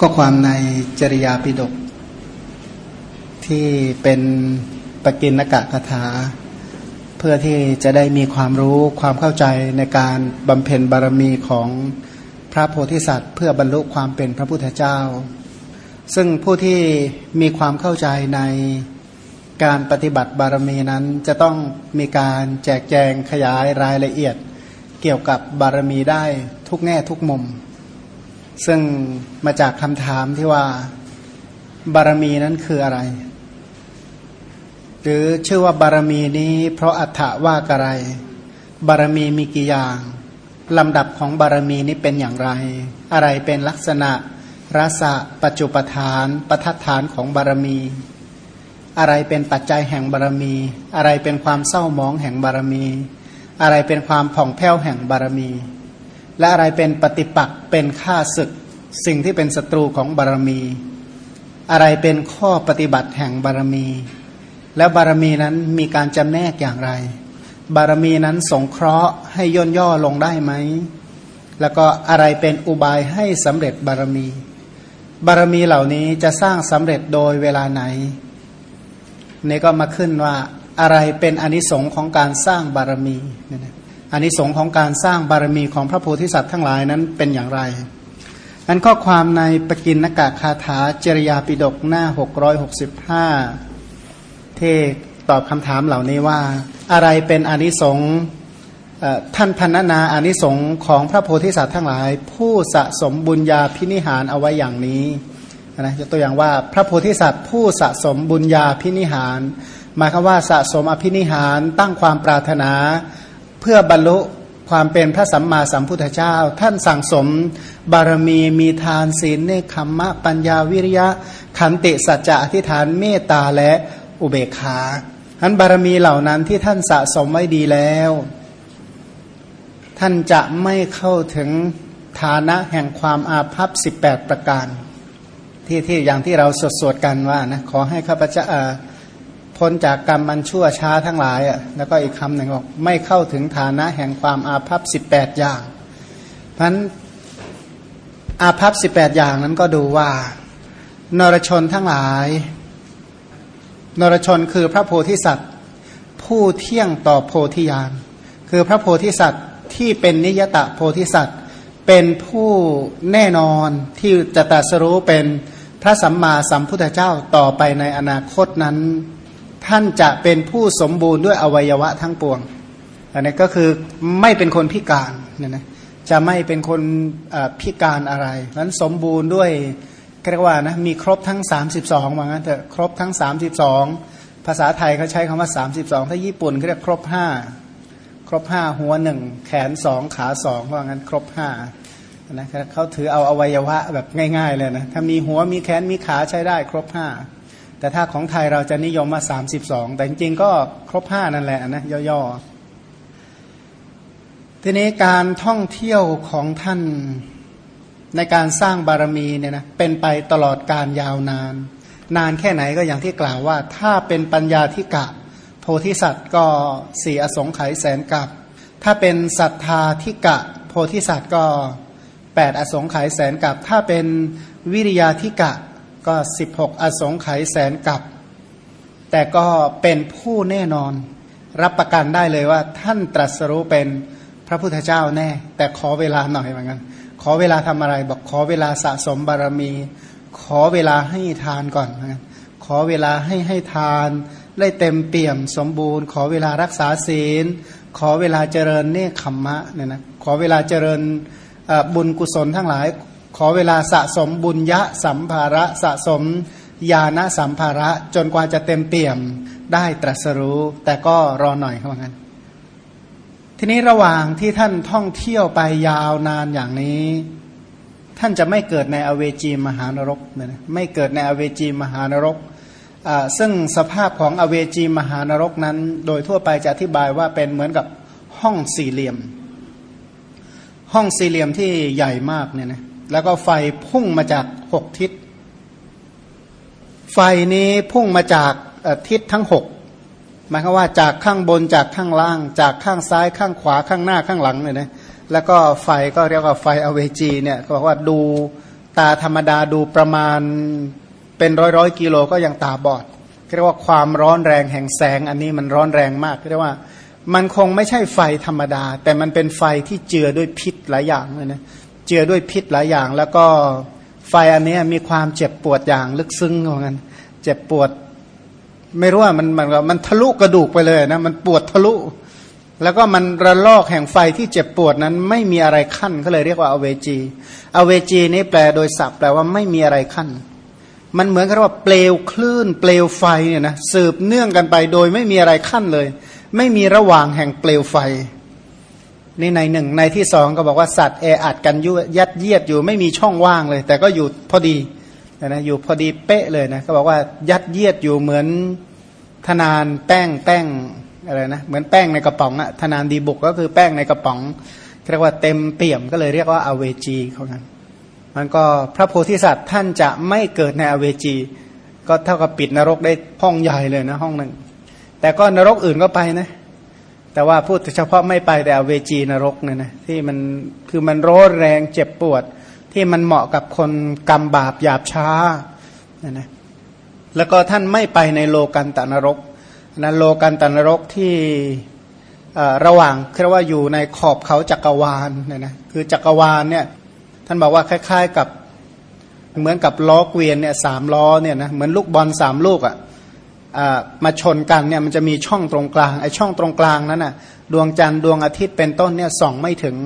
ก็ความในจริยาปิฎกที่เป็นปกินกะคาถา เพื่อที่จะได้มีความรู้ความเข้าใจในการบำเพ็ญบารมีของพระโพธิสัตว์ เพื่อบรรลุความเป็นพระพุทธเจ้า ซึ่งผู้ที่มีความเข้าใจในการปฏิบัติบารมีนั้นจะต้องมีการแจกแจงขยายรายละเอียด เกี่ยวกับบารมีได้ทุกแง่ทุกมุม ซึ่งมาจากคำถามที่ว่าบารมีนั้นคืออะไร หรือชื่อว่าบารมีนี้ เพราะอัฏฐว่าอะไร บารมีมีกี่อย่างลำดับของบารมีนี้เป็นอย่างไร อะไรเป็นลักษณะรสะปัจจุปทานประทัดฐานของบารมี อะไรเป็นปัจจัยแห่งบารมี อะไรเป็นความเศร้ามองแห่งบารมี อะไรเป็นความผ่องแผ้วแห่งบารมี และอะไรเป็นปฏิปักษ์เป็นข้าศึก สิ่งที่เป็นศัตรูของบารมี อะไรเป็นข้อปฏิบัติแห่งบารมี แล้วบารมีนั้นมีการจำแนกอย่างไร บารมีนั้นสงเคราะห์ให้ย่นย่อลงได้ไหม แล้วก็อะไรเป็นอุบายให้สำเร็จบารมี บารมีเหล่านี้จะสร้างสำเร็จโดยเวลาไหนนี่ก็มาขึ้นว่าอะไรเป็นอนิสงค์ของการสร้างบารมีเนี่ยนะ อนิสงค์ของการสร้างบารมีของพระโพธิสัตว์ทั้งหลายนั้นเป็นอย่างไรอันข้อความในปกินนกะคาถาจริยาปิดกหน้า 665 เทตอบคำถามเหล่านี้ว่า อะไรเป็นอนิสงค์ท่านพันนาอานิสงค์ของพระโพธิสัตว์ทั้งหลาย ผู้สะสมบุญญาพินิหารเอาไว้อย่างนี้นะยกตัวอย่างว่าพระโพธิสัตว์ผู้สะสมบุญญาพินิหารหมายคือว่าสะสมอภินิหารตั้งความปรารถนา พื่อบรรลุความเป็นพระสัมมาสัมพุทธเจ้า ท่านสั่งสมบารมีมีทานศีลเนคขมมะปัญญาวิริยะ ขันติสัจจะอธิษฐานเมตตาและอุเบกขาอันบารมีเหล่านั้นที่ท่านสะสมไว้ดีแล้ว ท่านจะไม่เข้าถึงฐานะแห่งความอาภัพสิบแปดประการ ที่ที่อย่างที่เราสวดสวดกันว่านะขอให้ข้าพเจ้า พ้นจากกรรมมันชั่วช้าทั้งหลายอะแล้วก็อีกคำหนึ่งบอกไม่เข้าถึงฐานะแห่งความอาภัพสิบแปดอย่างนั้นอาภัพสิบแปดอย่างนั้นก็ดูว่านรชนทั้งหลาย นรชนคือพระโพธิสัตว์ ผู้เที่ยงต่อโพธิญาณคือพระโพธิสัตว์ที่เป็นนิยตะโพธิสัตว์ เป็นผู้แน่นอนที่จะตรัสรู้เป็นพระสัมมาสัมพุทธเจ้าต่อไปในอนาคตนั้น ท่านจะเป็นผู้สมบูรณ์ด้วยอวัยวะทั้งปวง อันนี้ก็คือไม่เป็นคนพิการเนี่ยนะจะไม่เป็นคนพิการอะไรนั้นสมบูรณ์ด้วยเรียกว่านะมีครบทั้ง 32ว่างั้นเถอะครบทั้ง 32 ภาษาไทยเขาใช้คำว่า 32 ถ้าญี่ปุ่นเขาเรียกครบ 5 ครบ 5 หัวหนึ่งแขนสองขาสองว่างั้นครบ5นะเขาถือเอาอวัยวะแบบง่าย ๆ เลยนะถ้ามีหัวมีแขนมีขาใช้ได้ครบห้า แต่ถ้าของไทยเราจะนิยมมาสามสิบสองแต่จริงๆก็ครบห้านั่นแหละนะย่อๆ ทีนี้การท่องเที่ยวของท่านในการสร้างบารมีเนี่ยนะเป็นไปตลอดการยาวนาน นานแค่ไหนก็อย่างที่กล่าวว่า ถ้าเป็นปัญญาธิกะ โพธิสัตว์ก็สี่อสงไขยแสนกับ ถ้าเป็นศรัทธาธิกะ โพธิสัตว์ก็8อสงไขยแสนกับ ถ้าเป็นวิริยาธิกะ ก็ 16 อสงไขยแสนกับ แต่ก็เป็นผู้แน่นอน รับประกันได้เลยว่า ท่านตรัสรู้เป็นพระพุทธเจ้าแน่ แต่ขอเวลาหน่อยเหมือนกันขอเวลาทำอะไร บอกขอเวลาสะสมบารมี ขอเวลาให้ทานก่อนนะขอเวลาให้ให้ทาน ได้เต็มเปี่ยมสมบูรณ์ ขอเวลารักษาศีล ขอเวลาเจริญเนคขมมะเนี่ยนะขอเวลาเจริญบุญกุศลทั้งหลาย ขอเวลาสะสมบุญยะสัมภาระสะสมญาณสัมภาระจนกว่าจะเต็มเปี่ยมได้ตรัสรู้ แต่ก็รอหน่อยเขาบอกงั้น ทีนี้ระหว่างที่ท่านท่องเที่ยวไปยาวนานอย่างนี้ ท่านจะไม่เกิดในอเวจีมหานรกนะไม่เกิดในอเวจีมหานรก ซึ่งสภาพของอเวจีมหานรกนั้น โดยทั่วไปจะอธิบายว่าเป็นเหมือนกับห้องสี่เหลี่ยม ห้องสี่เหลี่ยมที่ใหญ่มากเนี่ยนะ แล้วก็ไฟพุ่งมาจากหกทิศ ไฟนี้พุ่งมาจากทิศทั้งหกหมายความว่าจากข้างบนจากข้างล่าง จากข้างซ้ายข้างขวาข้างหน้าข้างหลังเลยนะแล้วก็ไฟก็เรียกว่าไฟอเวจีเนี่ยเขาบอกว่าดูตาธรรมดาดูประมาณเป็นร้อยร้อยกิโลก็ยังตาบอดเรียกว่าความร้อนแรงแห่งแสงอันนี้มันร้อนแรงมากเรียกว่ามันคงไม่ใช่ไฟธรรมดา แต่มันเป็นไฟที่เจือด้วยพิษหลายอย่างเลยนะ เจือด้วยพิษหลายอย่าง แล้วก็ไฟอันนี้มีความเจ็บปวดอย่างลึกซึ้งเหมือนกันเจ็บปวด ไม่รู้ว่ามันมันมันทะลุกระดูกไปเลยนะมันปวดทะลุ แล้วก็มันระลอกแห่งไฟที่เจ็บปวดนั้น ไม่มีอะไรขั้นก็เลยเรียกว่าอเวจีอเวจีนี้แปลโดยศัพท์แปลว่าไม่มีอะไรขั้นมันเหมือนกับว่าเปลวคลื่น เปลวไฟเนี่ยนะสืบเนื่องกันไปโดยไม่มีอะไรขั้นเลย ไม่มีระหว่างแห่งเปลวไฟ นี่ในหนึ่งในที่สองก็บอกว่าสัตว์แออัดกันยุยัดเยียดอยู่ไม่มีช่องว่างเลย แต่ก็อยู่พอดีนะอยู่พอดีเป๊ะเลยนะก็บอกว่ายัดเยียดอยู่เหมือนธนานแป้งแป้งอะไรนะเหมือนแป้งในกระป๋องอะธนานดีบุกก็คือแป้งในกระป๋องเรียกว่าเต็มเปี่ยมก็เลยเรียกว่าอเวจีเขานั้นมันก็พระโพธิสัตว์ท่านจะไม่เกิดในอเวจี ก็เท่ากับปิดนรกได้ห้องใหญ่เลยนะห้องหนึ่งแต่ก็นรกอื่นก็ไปนะ แต่ว่าพูดเฉพาะไม่ไปแต่เวจีนรกเนี่ยนะที่มันคือมันร้อนแรงเจ็บปวด ที่มันเหมาะกับคนกรรมบาปหยาบช้านะนะแล้วก็ท่านไม่ไปในโลกันตนรกนะโลกันตนรกที่ระหว่างเรียกว่าอยู่ในขอบเขาจักรวาลเนี่ยนะคือจักรวาลเนี่ยท่านบอกว่าคล้าย ๆกับเหมือนกับล้อเกวียนเนี่ยสามล้อเนี่ยนะเหมือนลูกบอลสามลูกอะ่ะ มาชนกันเนี่ยมันจะมีช่องตรงกลางไอ้ช่องตรงกลางนั้นน่ะดวงจันทร์ดวงอาทิตย์เป็นต้นเนี่ยส่องไม่ถึง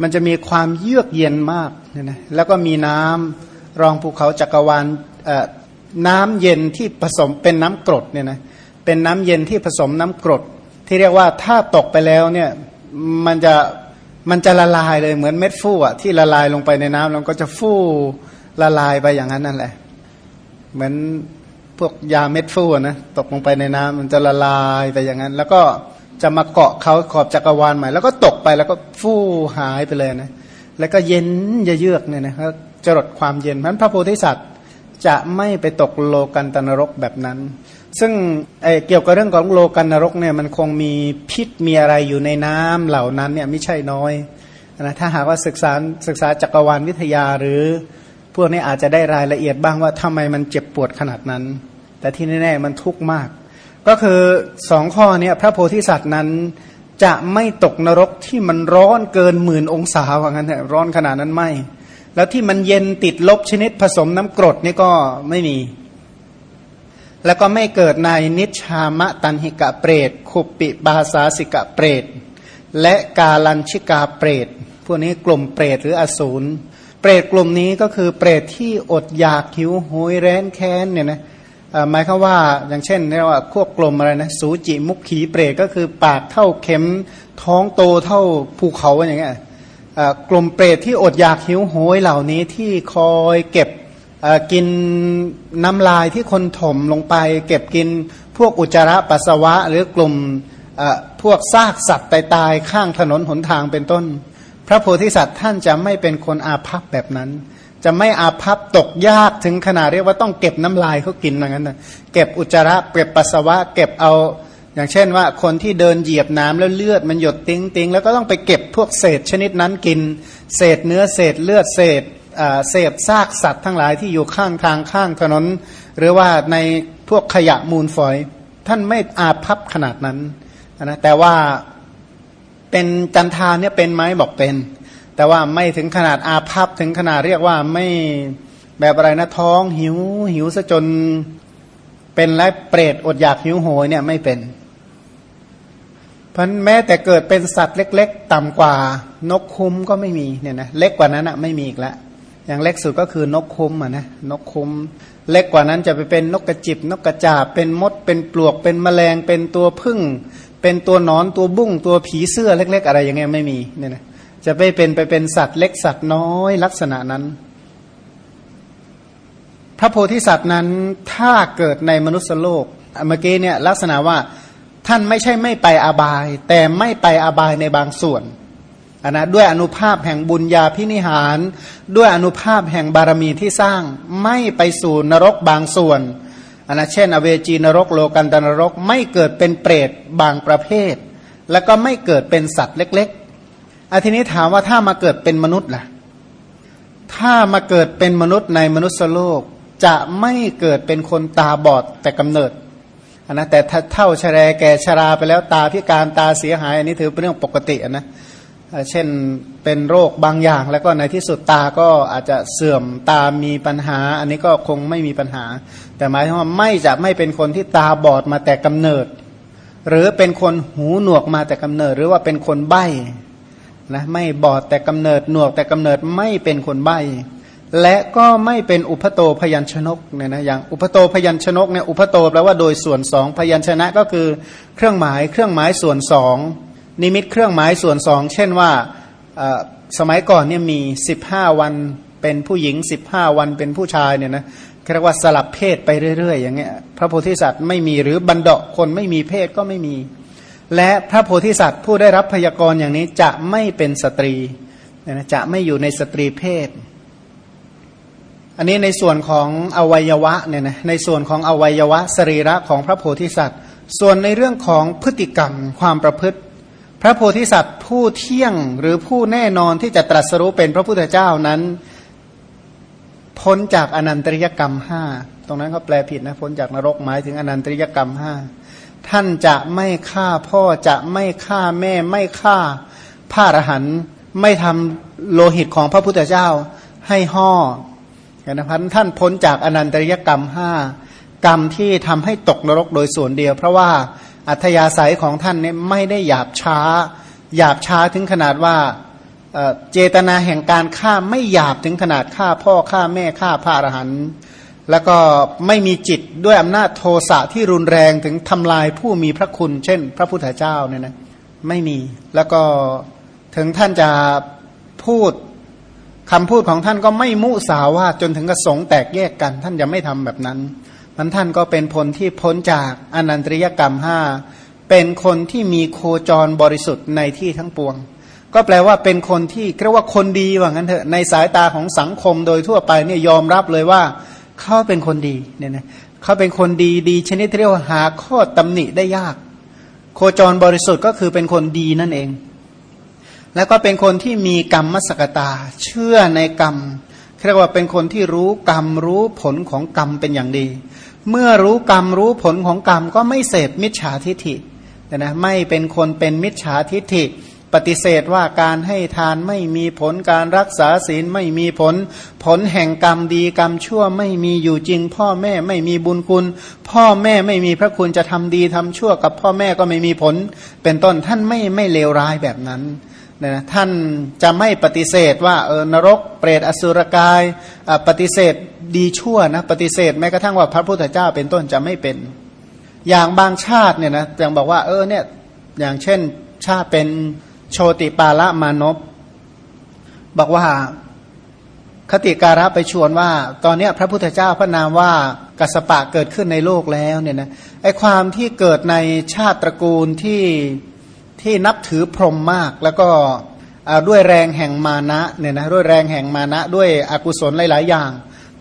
มันจะมีความเยือกเย็นมากเนี่ยนะแล้วก็มีน้ำรองภูเขาจักรวาลน้ำเย็นที่ผสมเป็นน้ำกรดเนี่ยนะเป็นน้ำเย็นที่ผสมน้ำกรด ที่เรียกว่าถ้าตกไปแล้วเนี่ยมันจะมันจะละลายเลยเหมือนเม็ดฟู่อะที่ละลายลงไปในน้ำแล้วก็จะฟู่ละลายไปอย่างนั้นนั่นแหละ เหมือน พวกยาเม็ดฟูนะตกลงไปในน้ำมันจะละลายไปอย่างนั้น แล้วก็จะมาเกาะเขาขอบจักรวาลใหม่ แล้วก็ตกไปแล้วก็ฟู่หายไปเลยนะแล้วก็เย็นเยือกเนี่ยนะครับจรดความเย็นเพราะพระโพธิสัตว์จะไม่ไปตกโลกันตนรกแบบนั้น ซึ่งเเกี่ยวกับเรื่องของโลกันนรกเนี่ยมันคงมีพิษมีอะไรอยู่ในน้ำเหล่านั้นเนี่ยไม่ใช่น้อยนะถ้าหากว่าศึกษาศึกษาจักรวาลวิทยาหรือ พวกนี้อาจจะได้รายละเอียดบ้างว่าทำไมมันเจ็บปวดขนาดนั้น แต่ที่แน่ๆมันทุกข์มาก ก็คือสองข้อนี้พระโพธิสัตว์นั้นจะไม่ตกนรกที่มันร้อนเกินหมื่นองศาว่างั้นร้อนขนาดนั้นไม่ แล้วที่มันเย็นติดลบชนิดผสมน้ำกรดนี่ก็ไม่มี แล้วก็ไม่เกิดในนิชามะตันหิกะเปรตขุปปิบาสาสิกะเปรต และกาลันชิกาเปรต พวกนี้กลุ่มเปรตหรืออสูร รตกลุ่มนี้ก็คือเปรตที่อดอยากหิวโหยแร้นแค้นเนี่ยนะหมายคือว่าอย่างเช่นเรียกว่าพวกกลุ่มอะไรนะสูจิมุขขีเปรตก็คือปากเท่าเข็มท้องโตเท่าภูเขาอย่างเงี้ยกลุ่มเปรตที่อดอยากหิวโหยเหล่านี้ที่คอยเก็บกินน้ำลายที่คนถมลงไป เก็บกินพวกอุจจาระปัสสาวะ หรือกลุ่มพวกซากสัตว์ตายๆข้างถนนหนทางเป็นต้น พระโพธิสัตว์ท่านจะไม่เป็นคนอาภัพแบบนั้น จะไม่อาภัพตกยากถึงขนาดเรียกว่าต้องเก็บน้ำลายเขากินอย่างนั้นนะเก็บอุจจาระเก็บปัสสาวะ เก็บเอาอย่างเช่นว่าคนที่เดินเหยียบน้ำแล้วเลือดมันหยดติ้งติงแล้วก็ต้องไปเก็บพวกเศษชนิดนั้นกิน เศษเนื้อเศษเลือดเศษเศษซากสัตว์ทั้งหลายที่อยู่ข้างทางข้างถนน หรือว่าในพวกขยะมูลฝอย ท่านไม่อาภัพขนาดนั้นนะแต่ว่า เป็นจันทานเนี่ยเป็นไหมบอกเป็น แต่ว่าไม่ถึงขนาดอาภัพถึงขนาดเรียกว่าไม่แบบอะไรนะท้องหิวหิวซะจนเป็นและเปรตอดอยากหิวโหยเนี่ยไม่เป็น เพันแม้แต่เกิดเป็นสัตว์เล็ก ๆ ต่ำกว่านกคุ้มก็ไม่มีเนี่ยนะเล็กกว่านั้นอะไม่มีอีกแล้วอย่างเล็กสุดก็คือนกคุ้มอะนะนกคุ้มเล็กกว่านั้นจะไปเป็นนกกระจิบนกกระจาบเป็นมดเป็นปลวกเป็นแมลงเป็นตัวพึ่ง เป็นตัวนอนตัวบุ้งตัวผีเสื้อเล็ก ๆ อะไรอย่างเงี้ยไม่มีเนี่ยนะจะไปเป็นไปเป็นสัตว์เล็กสัตว์น้อยลักษณะนั้น พระโพธิสัตว์นั้นถ้าเกิดในมนุษย์โลกเมื่อกี้เนี่ยลักษณะว่าท่านไม่ใช่ไม่ไปอบาย แต่ไม่ไปอบายในบางส่วนนนะด้วยอนุภาพแห่งบุญญาพินิหาร ด้วยอนุภาพแห่งบารมีที่สร้างไม่ไปสู่นรกบางส่วน อันนะเช่น อเวจีนรกโลกันตนรกไม่เกิดเป็นเปรตบางประเภท แล้วก็ไม่เกิดเป็นสัตว์เล็กๆอาทีนี้ถามว่าถ้ามาเกิดเป็นมนุษย์ล่ะ ถ้ามาเกิดเป็นมนุษย์ในมนุษย์โลก จะไม่เกิดเป็นคนตาบอดแต่กำเนิดนนะแต่ถ้าเท่าชราแก่ชราไปแล้วตาพิการตาเสียหายอันนี้ถือเป็นเรื่องปกตินะ เช่นเป็นโรคบางอย่าง แล้วก็ในที่สุดตาก็อาจจะเสื่อมตามีปัญหา อันนี้ก็คงไม่มีปัญหา แต่หมายถึงว่าไม่จะไม่เป็นคนที่ตาบอดมาแต่กำเนิด หรือเป็นคนหูหนวกมาแต่กำเนิด หรือว่าเป็นคนใบ้นะไม่บอดแต่กำเนิดหนวกแต่กำเนิดไม่เป็นคนใบ้และก็ไม่เป็นอุปโตพยัญชนกเนี่ยนะอย่างอุปโตพยัญชนกเนี่ยอุปโตแปลว่าโดยส่วนสองพยัญชนะก็คือเครื่องหมายเครื่องหมายส่วนสอง นิมิตเครื่องหมายส่วนสอง เช่นว่าสมัยก่อนเนี่ยมีสิบห้าวันเป็นผู้หญิงสิบห้าวันเป็นผู้ชายเนี่ยนะเรียกว่าสลับเพศไปเรื่อยๆ อย่างเงี้ย พระโพธิสัตว์ไม่มีหรือบันดาคนไม่มีเพศก็ไม่มี และพระโพธิสัตว์ผู้ได้รับพยากรณ์อย่างนี้จะไม่เป็นสตรีนะจะไม่อยู่ในสตรีเพศ อันนี้ในส่วนของอวัยวะเนี่ยนะในส่วนของอวัยวะสรีระของพระโพธิสัตว์ ส่วนในเรื่องของพฤติกรรมความประพฤติ พระโพธิสัตว์ผู้เที่ยงหรือผู้แน่นอนที่จะตรัสรู้เป็นพระพุทธเจ้านั้น พ้นจากอนันตริยกรรมห้าตรงนั้นเขาแปลผิดนะพ้นจากนรกหมายถึงอนันตริยกรรมห้าท่านจะไม่ฆ่าพ่อจะไม่ฆ่าแม่ไม่ฆ่าพระอรหันต์ไม่ทำโลหิตของพระพุทธเจ้าให้ห่อนะพันท่านพ้นจากอนันตริยกรรมห้ากรรมที่ทำให้ตกนรกโดยส่วนเดียว เพราะว่า อัธยาศัยของท่านเนี่ยไม่ได้หยาบช้า หยาบช้าถึงขนาดว่าเจตนาแห่งการฆ่าไม่หยาบถึงขนาดฆ่าพ่อฆ่าแม่ฆ่าพระอรหันต์แล้วก็ไม่มีจิตด้วยอำนาจโทสะที่รุนแรงถึงทำลายผู้มีพระคุณ เช่น พระพุทธเจ้าเนี่ยนะไม่มี แล้วก็ถึงท่านจะพูดคำพูดของท่านก็ไม่มุสาวาจนถึงกระสงแตกแยกกัน ท่านจะไม่ทำแบบนั้น มันท่านก็เป็นผลที่พ้นจากอนันตริยกรรมห้าเป็นคนที่มีโคจรบริสุทธิ์ในที่ทั้งปวง ก็แปลว่าเป็นคนที่เรียกว่าคนดีว่างั้นเถอะในสายตาของสังคมโดยทั่วไปเนี่ยยอมรับเลยว่าเขาเป็นคนดีเนี่ยนะเขาเป็นคนดีดีชนิดที่เรียกว่าหาข้อตำหนิได้ยาก โคจรบริสุทธิ์ก็คือเป็นคนดีนั่นเอง แล้วก็เป็นคนที่มีกรรมมสกตา เชื่อในกรรม เรียกว่าเป็นคนที่รู้กรรมรู้ผลของกรรมเป็นอย่างดี เมื่อรู้กรรมรู้ผลของกรรมก็ไม่เสพมิจฉาทิฐินะไม่เป็นคนเป็นมิจฉาทิฐิ ปฏิเสธว่าการให้ทานไม่มีผลการรักษาศีลไม่มีผล ผลแห่งกรรมดีกรรมชั่วไม่มีอยู่จริง พ่อแม่ไม่มีบุญคุณ พ่อแม่ไม่มีพระคุณจะทำดีทำชั่วกับพ่อแม่ก็ไม่มีผล เป็นต้นท่านไม่ไม่เลวร้ายแบบนั้น นะท่านจะไม่ปฏิเสธว่าเออนรกเปรตอสุรกายปฏิเสธดีชั่วนะปฏิเสธแม้กระทั่งว่าพระพุทธเจ้าเป็นต้นจะไม่เป็น อย่างบางชาติเนี่ยนะอย่างบอกว่าเออเนี่ยอย่างเช่นชาติเป็นโชติปาละมานพบอกว่าคติการะไปชวนว่า ตอนนี้พระพุทธเจ้าพระนามว่ากัสปะเกิดขึ้นในโลกแล้วเนี่ยนะไอความที่เกิดในชาติตระกูลที่ ที่นับถือพรหมมากแล้วก็ด้วยแรงแห่งมานะเนี่ยนะด้วยแรงแห่งมานะด้วยอกุศลหลาย ๆ อย่าง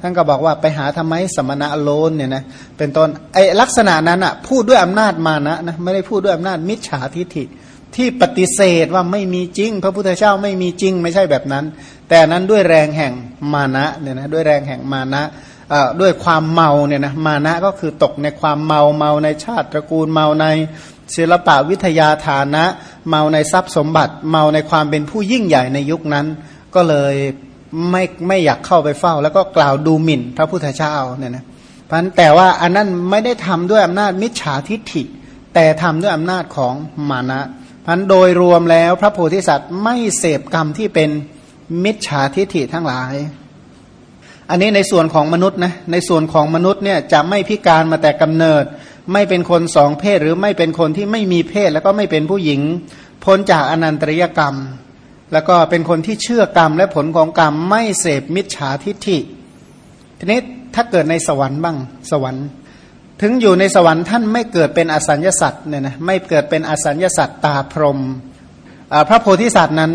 ท่านก็บอกว่าไปหาทำไมสมณะโลนเนี่ยนะเป็นต้นไอลักษณะนั้นอะพูดด้วยอำนาจมานะนะไม่ได้พูดด้วยอำนาจมิจฉาทิฐิ ที่ปฏิเสธว่าไม่มีจริง พระพุทธเจ้าไม่มีจริงไม่ใช่แบบนั้น แต่นั้นด้วยแรงแห่งมานะเนี่ยนะด้วยแรงแห่งมานะด้วยความเมาเนี่ยนะมานะก็คือตกในความเมาเมาในชาติตระกูลเมาใน ศิลปะวิทยาฐานะ เมาในทรัพย์สมบัติ เมาในความเป็นผู้ยิ่งใหญ่ในยุคนั้น ก็เลยไม่ไม่อยากเข้าไปเฝ้า แล้วก็กล่าวดูหมิ่นพระพุทธเจ้าเนี่ยนะพันแต่ว่าอันนั้นไม่ได้ทำด้วยอำนาจมิจฉาทิฏฐิ แต่ทำด้วยอำนาจของมานะพันโดยรวมแล้วพระโพธิสัตว์ไม่เสพกรรมที่เป็นมิจฉาทิฏฐิทั้งหลาย อันนี้ในส่วนของมนุษย์นะในส่วนของมนุษย์เนี่ยจะไม่พิการมาแต่กำเนิด ไม่เป็นคนสองเพศหรือไม่เป็นคนที่ไม่มีเพศแล้วก็ไม่เป็นผู้หญิง พ้นจากอนันตริยกรรม แล้วก็เป็นคนที่เชื่อกรรมและผลของกรรมไม่เสพมิจฉาทิฏฐิ ทีนี้ถ้าเกิดในสวรรค์บ้างสวรรค์ ถึงอยู่ในสวรรค์ท่านไม่เกิดเป็นอสัญญาสัตว์เนี่ยนะไม่เกิดเป็นอสัญญาสัตว์ตาพรมพระโพธิสัตว์นั้น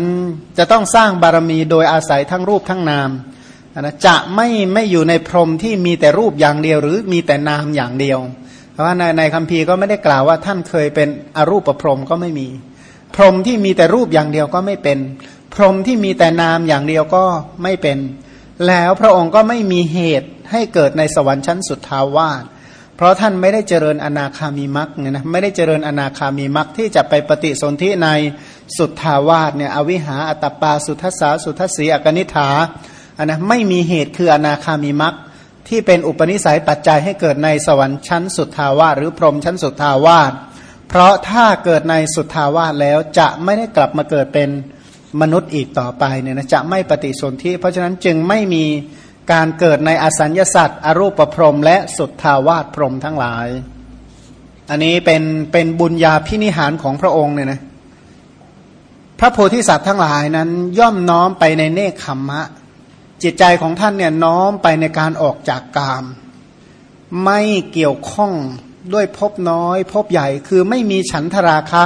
จะต้องสร้างบารมีโดยอาศัยทั้งรูปทั้งนามนะจะไม่ไม่อยู่ในพรมที่มีแต่รูปอย่างเดียว หรือมีแต่นามอย่างเดียว เพราะว่าในในคัมภีร์ก็ไม่ได้กล่าวว่าท่านเคยเป็นอรูปประพรมก็ไม่มี พรมที่มีแต่รูปอย่างเดียวก็ไม่เป็น พรมที่มีแต่นามอย่างเดียวก็ไม่เป็น แล้วพระองค์ก็ไม่มีเหตุให้เกิดในสวรรค์ชั้นสุดทาวาสเพราะท่านไม่ได้เจริญอนาคามีมักเนี่ยนะไม่ได้เจริญอนาคามีมักที่จะไปปฏิสนธิในสุดทาวาสเนี่ยอวิหาอัตปาสุทัสสาสุทัสสีอกนิฐาอันนะไม่มีเหตุคืออนาคามีมัก ที่เป็นอุปนิสัยปัจจัยให้เกิดในสวรรค์ชั้นสุดทาวาสหรือพรหมชั้นสุดทาวาสเพราะถ้าเกิดในสุดทาวาสแล้วจะไม่ได้กลับมาเกิดเป็นมนุษย์อีกต่อไปเนี่ยนะจะไม่ปฏิสนธิเพราะฉะนั้นจึงไม่มีการเกิดในอสัญญาสัตว์อรูปพรหมและสุดทาวาสพรหมทั้งหลาย อันนี้เป็นเป็นบุญญาพินิหารของพระองค์เนี่ยนะพระโพธิสัตว์ทั้งหลายนั้นย่อมน้อมไปในเนคขมมะ จิตใจของท่านเนี่ยน้อมไปในการออกจากกาม ไม่เกี่ยวข้องด้วยพบน้อยพบใหญ่คือไม่มีฉันทราคะ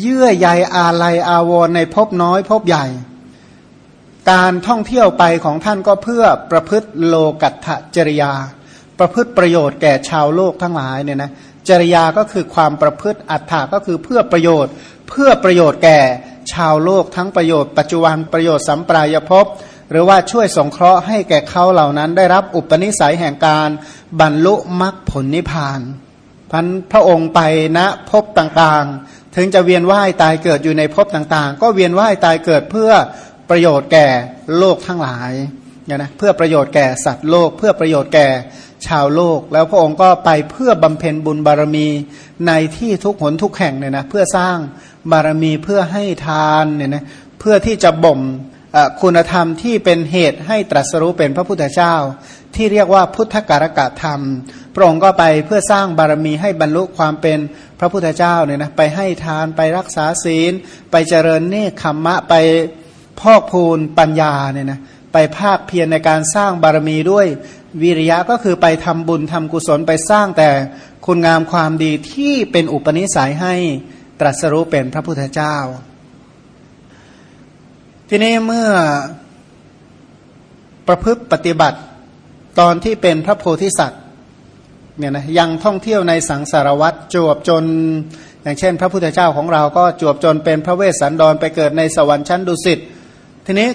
เยื่อใยอาลัยอาวรในพบน้อยพบใหญ่ การท่องเที่ยวไปของท่านก็เพื่อประพฤติโลกัตถจริยา ประพฤติประโยชน์แก่ชาวโลกทั้งหลายเนี่ยนะจริยาก็คือความประพฤติอัตถาก็คือเพื่อประโยชน์ เพื่อประโยชน์แก่ชาวโลกทั้งประโยชน์ปัจจุบันประโยชน์สัมปรายภพ หรือว่าช่วยสงเคราะห์ให้แก่เขาเหล่านั้น ได้รับอุปนิสัยแห่งการบรรลุมรรคผลนิพพานพันพระองค์ไปณนะพบต่างๆ ถึงจะเวียนว่ายตายเกิดอยู่ในภพต่างๆ ก็เวียนว่ายตายเกิดเพื่อประโยชน์แก่โลกทั้งหลายเนี่ยนะเพื่อประโยชน์แก่สัตว์โลก เพื่อประโยชน์แก่ชาวโลก แล้วพระองค์ก็ไปเพื่อบำเพ็ญบุญบารมีในที่ทุกหนทุกแห่งเนี่ยนะเพื่อสร้างบารมีเพื่อให้ทานเนี่ยนะเพื่อที่จะบ่ม คุณธรรมที่เป็นเหตุให้ตรัสรู้เป็นพระพุทธเจ้า ที่เรียกว่าพุทธการกะธรรมพระองค์ก็ไปเพื่อสร้างบารมีให้บรรลุความเป็นพระพุทธเจ้าเนี่ยนะไปให้ทานไปรักษาศีล ไปเจริญเนคขมมะไปพอกพูนปัญญาเนี่ยนะไปภาคเพียรในการสร้างบารมีด้วยวิริยะก็คือไปทำบุญทำกุศลไปสร้างแต่คุณงามความดีที่เป็นอุปนิสัยให้ตรัสรู้เป็นพระพุทธเจ้า ทีนี้เมื่อประพฤติปฏิบัติตอนที่เป็นพระโพธิสัตว์เนี่ยนะยังท่องเที่ยวในสังสารวัตรจวบจน อย่างเช่น พระพุทธเจ้าของเราก็จวบจนเป็นพระเวสสันดรไปเกิดในสวรรค์ชั้นดุสิตทีนี้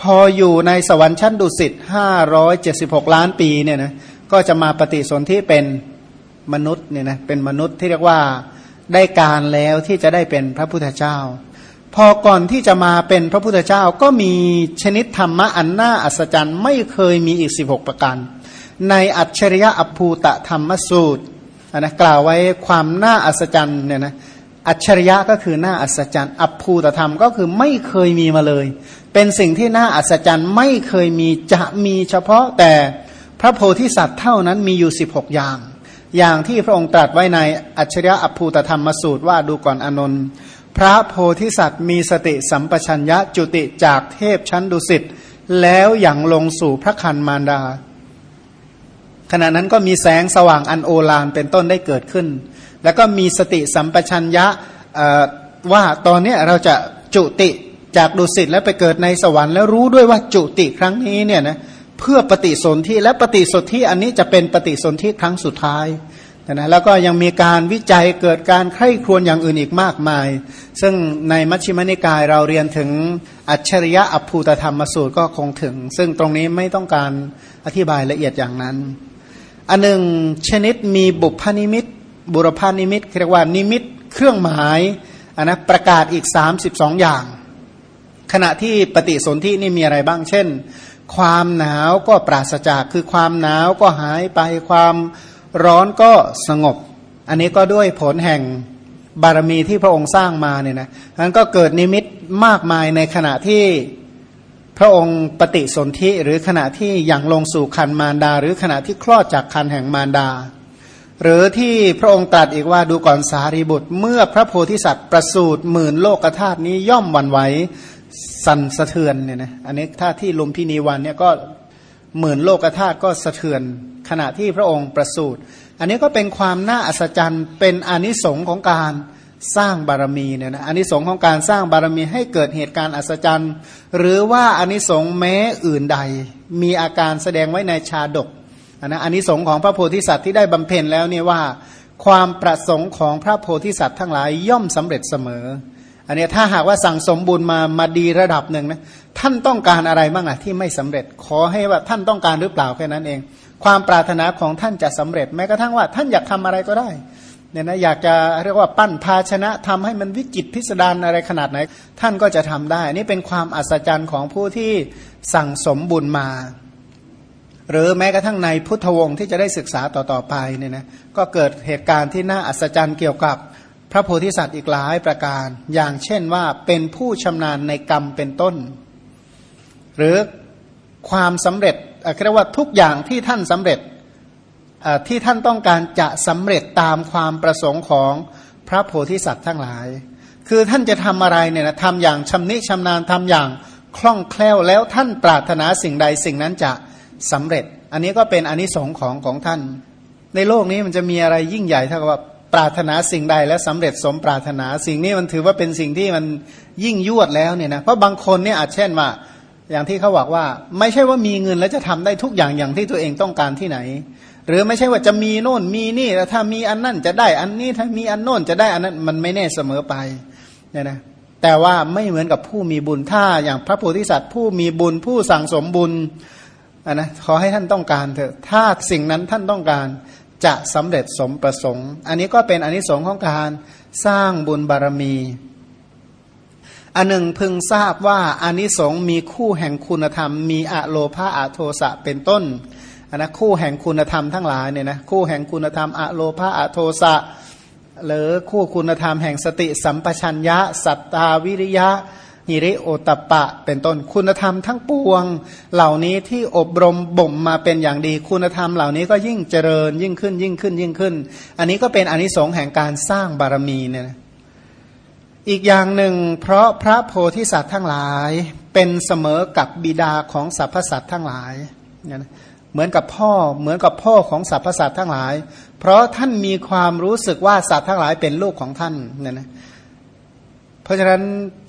พออยู่ในสวรรค์ชั้นดุสิตห้าร้อยเจ็ดสิบหกล้านปีเนี่ยนะก็จะมาปฏิสนธิเป็นมนุษย์เนี่ยนะเป็นมนุษย์ที่เรียกว่าได้การแล้วที่จะได้เป็นพระพุทธเจ้า พอก่อนที่จะมาเป็นพระพุทธเจ้าก็มีชนิดธรรมะอันน่าอัศจรรย์ ไม่เคยมีอีกสิบหกประการ ในอัจฉริยะอภูตธรรมสูตรนะกล่าวไว้ความน่าอัศจรรย์เนี่ยนะอัจฉริยะก็คือน่าอัศจรรย์ อภูตธรรมก็คือไม่เคยมีมาเลย เป็นสิ่งที่น่าอัศจรรย์ไม่เคยมีจะมีเฉพาะแต่พระโพธิสัตว์เท่านั้นมีอยู่ 16 อย่าง อย่างที่พระองค์ตรัสไว้ในอัจฉริยะอภูตธรรมสูตรว่าดูก่อนอนนท์ พระโพธิสัตว์มีสติสัมปชัญญะจุติจากเทพชั้นดุสิตแล้วอย่างลงสู่พระคันมารดา ขณะนั้นก็มีแสงสว่างอันโอฬารเป็นต้นได้เกิดขึ้น แล้วก็มีสติสัมปชัญญะว่าตอนนี้เราจะจุติจากดุสิตแล้วไปเกิดในสวรรค์แล้วรู้ด้วยว่าจุติครั้งนี้เนี่ยนะเพื่อปฏิสนธิและปฏิสนธิอันนี้จะเป็นปฏิสนธิครั้งสุดท้าย นะแล้วก็ยังมีการวิจัยเกิดการไข้ครวญอย่างอื่นอีกมากมาย ซึ่งในมัชฌิมนิกายเราเรียนถึงอัจฉริยะอภูตธรรมสูตรก็คงถึง ซึ่งตรงนี้ไม่ต้องการอธิบายละเอียดอย่างนั้น อันหนึ่งชนิดมีบุพนิมิต บุรพานิมิตเรียกว่านิมิต เครื่องหมายอันนะประกาศอีก 32 อย่าง ขณะที่ปฏิสนธินี่มีอะไรบ้าง เช่น ความหนาวก็ปราศจากคือความหนาวก็หายไปความ ร้อนก็สงบ อันนี้ก็ด้วยผลแห่งบารมีที่พระองค์สร้างมาเนี่ยนะนั้นก็เกิดนิมิตมากมายในขณะที่พระองค์ปฏิสนธิหรือขณะที่ยังลงสู่คันมารดา หรือขณะที่คลอดจากคันแห่งมารดา หรือที่พระองค์ตรัสอีกว่าดูก่อนสารีบุตร เมื่อพระโพธิสัตว์ประสูติหมื่นโลกธาตุนี้ย่อมวันไหวสั่นสะเทือนเนี่ยนะอันนี้ถ้าที่ลุมพินีวันเนี่ยก็ หมื่นโลกธาตุก็สะเทือนขณะที่พระองค์ประสูติ อันนี้ก็เป็นความน่าอัศจรรย์เป็นอนิสงค์ของการสร้างบารมีเนี่ยนะอนนี้สงของการสร้างบารมีให้เกิดเหตุการณ์อัศจรรย์ หรือว่าอนนี้สงแม้อื่นใด มีอาการแสดงไว้ในชาดกอันนี้สงค์ของพระโพธิสัตว์ที่ได้บำเพ็ญแล้วเนี่ยว่า ความประสงค์ของพระโพธิสัตว์ทั้งหลายย่อมสำเร็จเสมอ อันนี้ถ้าหากว่าสั่งสมบุญมามาดีระดับหนึ่งนะท่านต้องการอะไรบ้างอะที่ไม่สำเร็จขอให้ว่าท่านต้องการหรือเปล่าแค่นั้นเอง ความปรารถนาของท่านจะสำเร็จ แม้กระทั่งว่าท่านอยากทำอะไรก็ได้เนี่ยนะอยากจะเรียกว่าปั้นภาชนะทำให้มันวิจิตพิสดารอะไรขนาดไหน ท่านก็จะทำได้ นี่เป็นความอัศจรรย์ของผู้ที่สั่งสมบุญมา หรือแม้กระทั่งในพุทธวงศ์ที่จะได้ศึกษาต่อๆไปเนี่ยนะก็เกิดเหตุการณ์ที่น่าอัศจรรย์เกี่ยวกับ พระโพธิสัตว์อีกหลายประการ อย่างเช่นว่าเป็นผู้ชำนาญในกรรมเป็นต้น หรือความสำเร็จเรียกว่าทุกอย่างที่ท่านสำเร็จที่ท่านต้องการจะสำเร็จตามความประสงค์ของพระโพธิสัตว์ทั้งหลาย คือท่านจะทำอะไรเนี่ยนะทำอย่างชำนิชำนาญทำอย่างคล่องแคล่วแล้วท่านปรารถนาสิ่งใดสิ่งนั้นจะสำเร็จ อันนี้ก็เป็นอนนิสงค์ของของท่าน ในโลกนี้มันจะมีอะไรยิ่งใหญ่เท่ากับว่า ปรารถนาสิ่งใดและสำเร็จสมปรารถนาสิ่งนี้มันถือว่าเป็นสิ่งที่มันยิ่งยวดแล้วเนี่ยนะเพราะบางคนเนี่ยอาจเช่นว่าอย่างที่เขาบอกว่า ไม่ใช่ว่ามีเงินแล้วจะทำได้ทุกอย่างอย่างที่ตัวเองต้องการที่ไหน หรือไม่ใช่ว่าจะมีโน่นมีนี่แล้วถ้ามีอันนั่นจะได้อันนี้ถ้ามีอันโน่นจะได้อันนั้นมันไม่แน่เสมอไปเนี่ยนะแต่ว่าไม่เหมือนกับผู้มีบุญถ้าอย่างพระโพธิสัตว์ ผู้มีบุญผู้สั่งสมบุญนนะขอให้ท่านต้องการเถอะถ้าสิ่งนั้นท่านต้องการ จะสำเร็จสมประสงค์ อันนี้ก็เป็นอนนิสงส์ของการสร้างบุญบารมีอันหนึ่งพึงทราบว่าอานิสงส์มีคู่แห่งคุณธรรม มีอะโลภาอะโทสะเป็นต้นอันนะคู่แห่งคุณธรรมทั้งหลายเนี่ยนะคู่แห่งคุณธรรมอะโลภะอะโทสะหรือคู่คุณธรรมแห่งสติสัมปชัญญะ สัตตาวิริยะ หิริโอตปะ เป็นต้นคุณธรรมทั้งปวง เหล่านี้ที่อบรมบ่มมาเป็นอย่างดีคุณธรรมเหล่านี้ก็ยิ่งเจริญยิ่งขึ้นยิ่งขึ้นยิ่งขึ้น อันนี้ก็เป็นอนิสงส์แห่งการสร้างบารมีเนี่ยนะอีกอย่างหนึ่ง เพราะพระโพธิสัตว์ทั้งหลาย เป็นเสมอกับบิดาของสรรพสัตว์ทั้งหลายเนี่ยนะเหมือนกับพ่อเหมือนกับพ่อของสรรพสัตว์ทั้งหลาย เพราะท่านมีความรู้สึกว่าสัตว์ทั้งหลายเป็นลูกของท่านเนี่ยนะ ราะฉะนั้น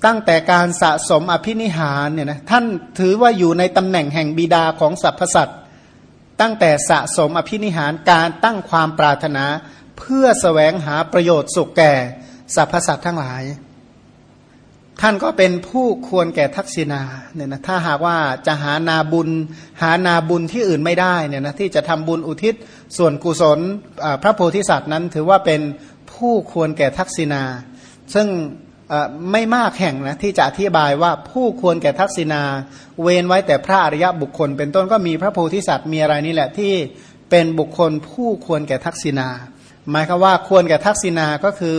ตั้งแต่การสะสมอภินิหารเนี่ยนะท่านถือว่าอยู่ในตำแหน่งแห่งบิดาของสรรพสัตว์ตั้งแต่สะสมอภินิหารการตั้งความปรารถนา เพื่อสแสวงหาประโยชน์สุขแก่สรรพสัตว์ทั้งหลาย ท่านก็เป็นผู้ควรแก่ทักษิณาเนี่ยนะถ้าหากว่าจะหานาบุญ หานาบุญที่อื่นไม่ได้เนี่ยนะที่จะทำบุญอุทิศส่วนกุศลพระโพธิสัตว์นั้นถือว่าเป็นผู้ควรแก่ทักษิณาซึ่ง ไม่มากแห่งนะที่จะอธิบายว่าผู้ควรแก่ทักษิณาเว้นไว้แต่พระอริยบุคคล เป็นต้นก็มีพระโพธิสัตว์มีอะไรนี่แหละที่เป็นบุคคลผู้ควรแก่ทักษิณาหมายคือว่าควรแก่ทักษิณาก็คือ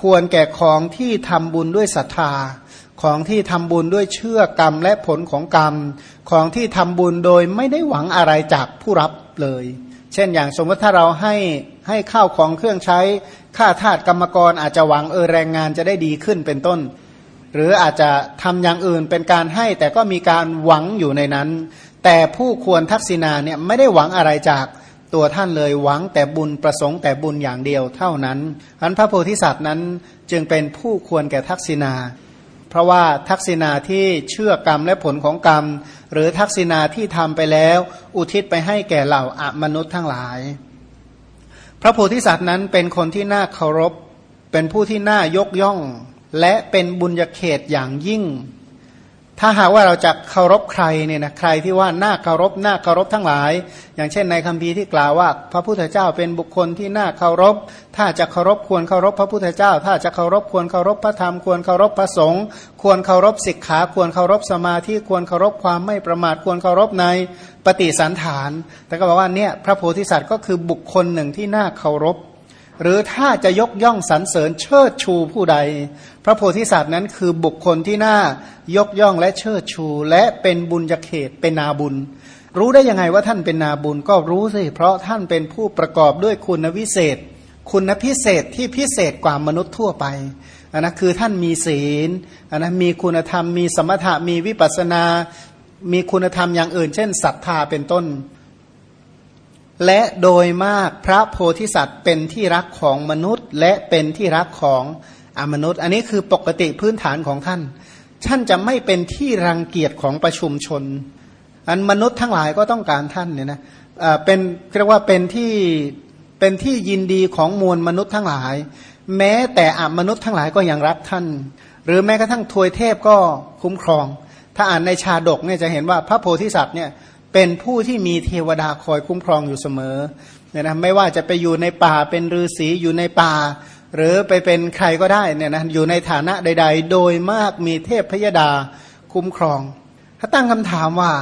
ควรแก่ของที่ทำบุญด้วยศรัทธา ของที่ทำบุญด้วยเชื่อกรรมและผลของกรรม ของที่ทำบุญโดยไม่ได้หวังอะไรจากผู้รับเลย เช่นอย่างสมมติถ้าเราให้ให้ข้าวของเครื่องใช้ค่าทาสกรรมกรอาจจะหวังเออแรงงานจะได้ดีขึ้นเป็นต้น หรืออาจจะทำอย่างอื่นเป็นการให้แต่ก็มีการหวังอยู่ในนั้น แต่ผู้ควรทักษิณาเนี่ยไม่ได้หวังอะไรจากตัวท่านเลยหวังแต่บุญประสงค์แต่บุญอย่างเดียวเท่านั้นอันพระโพธิสัตว์นั้นจึงเป็นผู้ควรแก่ทักษิณา เพราะว่าทักษิณาที่เชื่อกรรมและผลของกรรม หรือทักษิณาที่ทำไปแล้ว อุทิศไปให้แก่เหล่าอมนุษย์ทั้งหลาย พระโพธิสัตว์นั้นเป็นคนที่น่าเคารพ เป็นผู้ที่น่ายกย่อง และเป็นบุญญาเขตอย่างยิ่ง ถ้าหากว่าเราจะเคารพใครเนี่ยนะใครที่ว่าน่าเคารพน่าเคารพทั้งหลาย อย่างเช่นในคัมภีร์ที่กล่าวว่า พระพุทธเจ้าเป็นบุคคลที่น่าเคารพ ถ้าจะเคารพควรเคารพพระพุทธเจ้า ถ้าจะเคารพควรเคารพพระธรรมควรเคารพพระสงฆ์ควรเคารพศิกขาควรเคารพสมาธิควรเคารพความไม่ประมาทควรเคารพในปฏิสันฐาน แต่ก็บอกว่าเนี่ยพระโพธิสัตว์ก็คือบุคคลหนึ่งที่น่าเคารพ หรือถ้าจะยกย่องสรรเสริญเชิดชูผู้ใด พระโพธิสัตว์นั้นคือบุคคลที่น่ายกย่องและเชิดชู และเป็นบุญญาเขตเป็นนาบุญ รู้ได้ยังไงว่าท่านเป็นนาบุญก็รู้สิเพราะท่านเป็นผู้ประกอบด้วยคุณวิเศษ คุณพิเศษที่พิเศษกว่ามนุษย์ทั่วไปอันนะคือท่านมีศีลอันนะมีคุณธรรม มีสมถะมีวิปัสนา มีคุณธรรมอย่างอื่น เช่นศรัทธาเป็นต้น และโดยมากพระโพธิสัตว์เป็นที่รักของมนุษย์ และเป็นที่รักของอมนุษย์ อันนี้คือปกติพื้นฐานของท่าน ท่านจะไม่เป็นที่รังเกียจของประชุมชน อันมนุษย์ทั้งหลายก็ต้องการท่านเนี่ยนะเป็นเรียกว่าเป็นที่เป็นที่ยินดีของมวลมนุษย์ทั้งหลาย แม้แต่อมนุษย์ทั้งหลายก็ยังรักท่าน หรือแม้กระทั่งทวยเทพก็คุ้มครอง ถ้าอ่านในชาดกเนี่ยจะเห็นว่าพระโพธิสัตว์เนี่ย เป็นผู้ที่มีเทวดาคอยคุ้มครองอยู่เสมอเนี่ยนะไม่ว่าจะไปอยู่ในป่าเป็นฤาษีอยู่ในป่า หรือไปเป็นใครก็ได้เนี่ยนะอยู่ในฐานะใด ๆ โดยมากมีเทพพยดาคุ้มครอง ถ้าตั้งคำถามว่า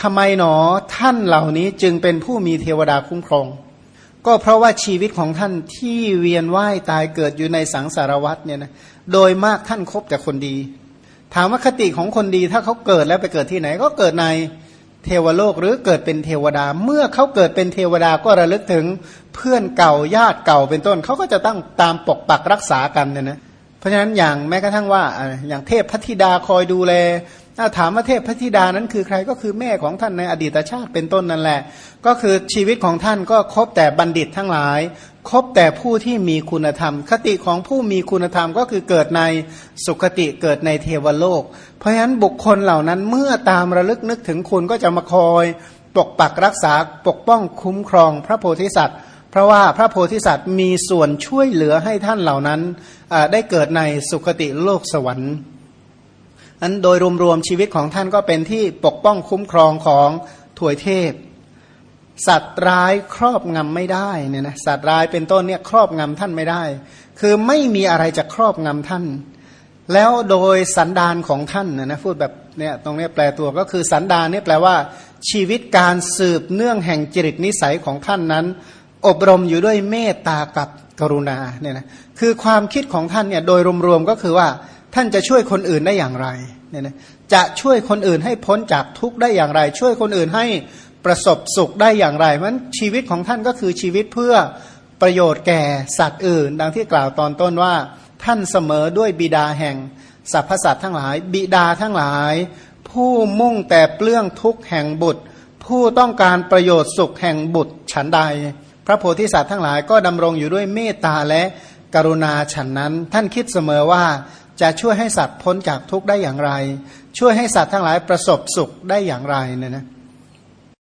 ทำไมหนอท่านเหล่านี้จึงเป็นผู้มีเทวดาคุ้มครอง ก็เพราะว่าชีวิตของท่านที่เวียนว่ายตายเกิดอยู่ในสังสารวัฏเนี่ยนะโดยมากท่านคบแต่คนดี ถามว่าคติของคนดีถ้าเขาเกิดแล้วไปเกิดที่ไหนก็เกิดใน เทวโลกหรือเกิดเป็นเทวดา เมื่อเขาเกิดเป็นเทวดาก็ระลึกถึงเพื่อนเก่าญาติเก่าเป็นต้นเขาก็จะตั้งตามปกปักรักษากันเนี่ยนะเพราะฉะนั้นอย่างแม้กระทั่งว่าอย่างเทพพัทธิดาคอยดูแลถ้าถามว่าเทพพธิดานั้นคือใครก็คือแม่ของท่านในอดีตชาติเป็นต้นนั่นแหละ ก็คือชีวิตของท่านก็คบแต่บัณฑิตทั้งหลาย คบแต่ผู้ที่มีคุณธรรม คติของผู้มีคุณธรรมก็คือเกิดในสุคติเกิดในเทวโลก เพราะฉะนั้นบุคคลเหล่านั้นเมื่อตามระลึกนึกถึงคุณก็จะมาคอย ปกปักรักษาปกป้องคุ้มครองพระโพธิสัตว์ เพราะว่าพระโพธิสัตว์มีส่วนช่วยเหลือให้ท่านเหล่านั้นได้เกิดในสุคติโลกสวรรค์อันโดยรวมๆชีวิตของท่านก็เป็นที่ปกป้องคุ้มครองของถวยเทพ สัตว์ร้ายครอบงำไม่ได้เนี่ยนะสัตว์ร้ายเป็นต้นเนี่ยครอบงำท่านไม่ได้ คือไม่มีอะไรจะครอบงำท่าน แล้วโดยสันดานของท่านนะนะพูดแบบเนี่ยตรงนี้แปลตัวก็คือสันดานเนี่ยแปลว่า ชีวิตการสืบเนื่องแห่งจริตนิสัยของท่านนั้น อบรมอยู่ด้วยเมตตากับกรุณาเนี่ยนะคือความคิดของท่านเนี่ยโดยรวมๆก็คือว่าท่านจะช่วยคนอื่นได้อย่างไรเนี่ยนะจะช่วยคนอื่นให้พ้นจากทุกข์ได้อย่างไร ช่วยคนอื่นให้ ประสบสุขได้อย่างไรมันชีวิตของท่านก็คือชีวิตเพื่อประโยชน์แก่สัตว์อื่น ดังที่กล่าวตอนต้นว่า ท่านเสมอด้วยบิดาแห่งสรรพสัตว์ทั้งหลาย บิดาทั้งหลาย ผู้มุ่งแต่เปลื้องทุกข์แห่งบุตร ผู้ต้องการประโยชน์สุขแห่งบุตรฉันใด พระโพธิสัตว์ทั้งหลายก็ดำรงอยู่ด้วยเมตตาและกรุณาฉันนั้น ท่านคิดเสมอว่าจะช่วยให้สัตว์พ้นจากทุกข์ได้อย่างไร ช่วยให้สัตว์ทั้งหลายประสบสุขได้อย่างไรเนี่ยนะ